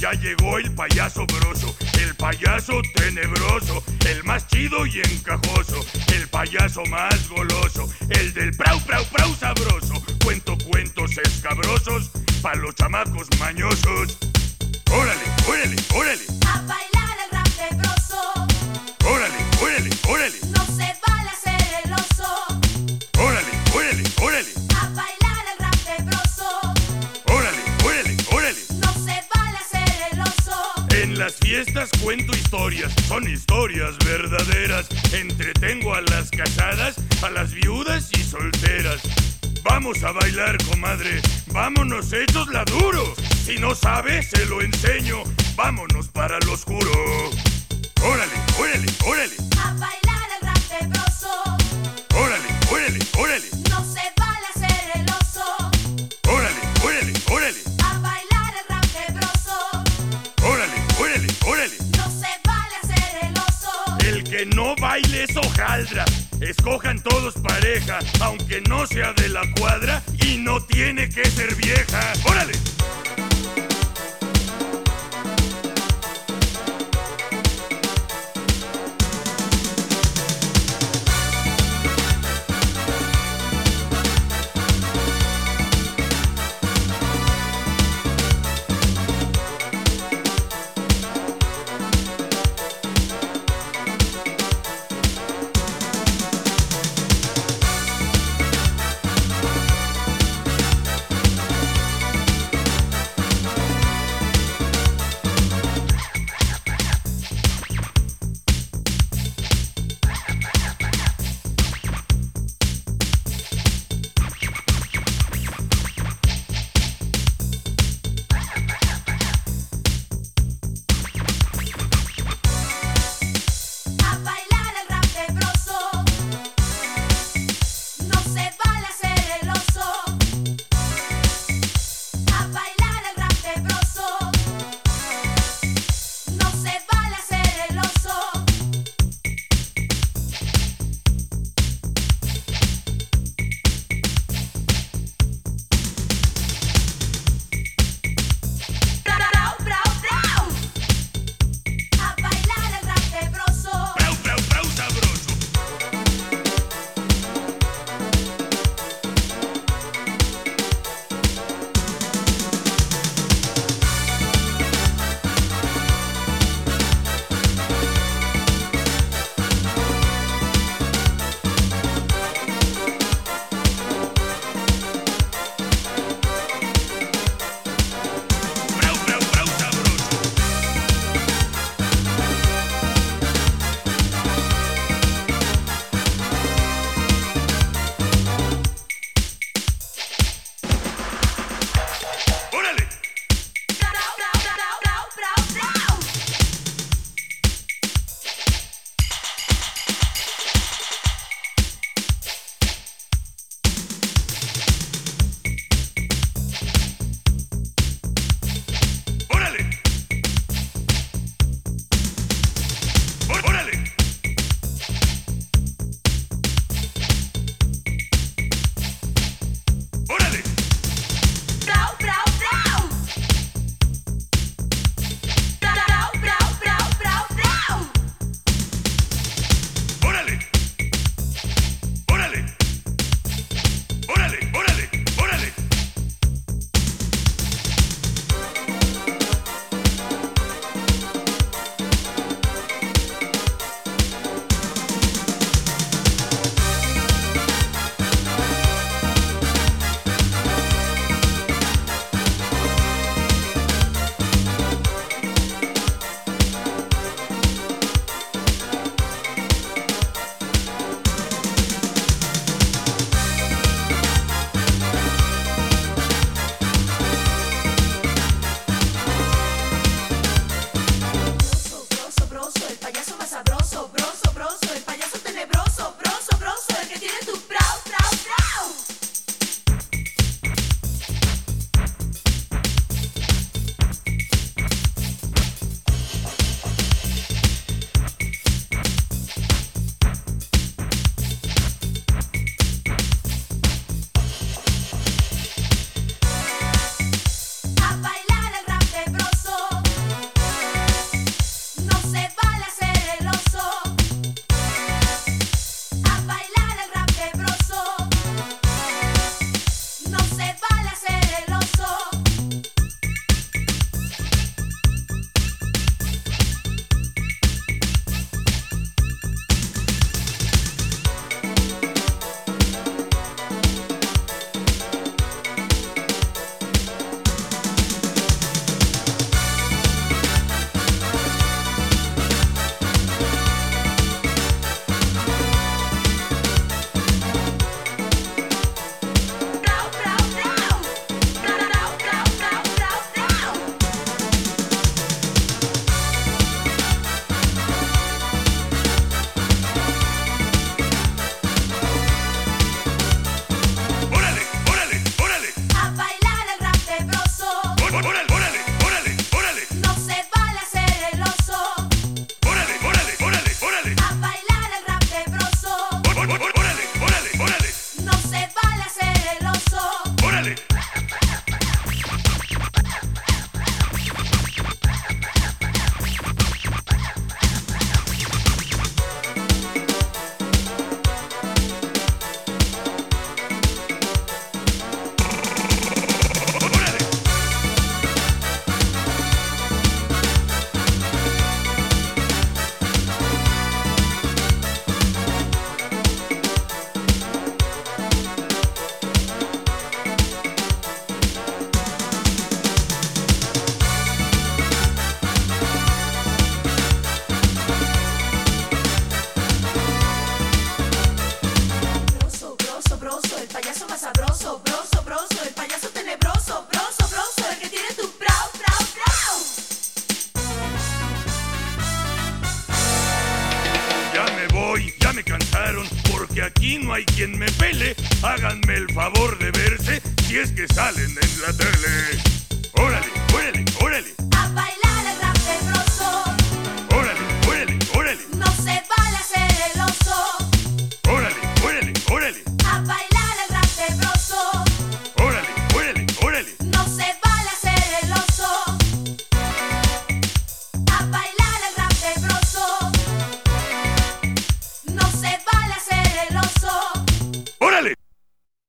ya llegó el payaso broso, el payaso tenebroso, el más chido y encajoso, el payaso más goloso, el del prau prau prau sabroso, cuento cuentos escabrosos, pa' los chamacos mañosos. Órale, órale, órale, A bailar el rap de broso. órale, órale, órale, No cuento historias, son historias verdaderas. Entretengo a las casadas, a las viudas y solteras. Vamos a bailar, comadre, vámonos hechos la duro. Si no sabe, se lo enseño. Vámonos para lo oscuro. Órale, órale, órale, A bailar el rap de. Escojan todos pareja, aunque no sea de la cuadra y no tiene que ser vieja. ¡Órale! Favor de verse si es que salen en la tele. Órale, órale, órale.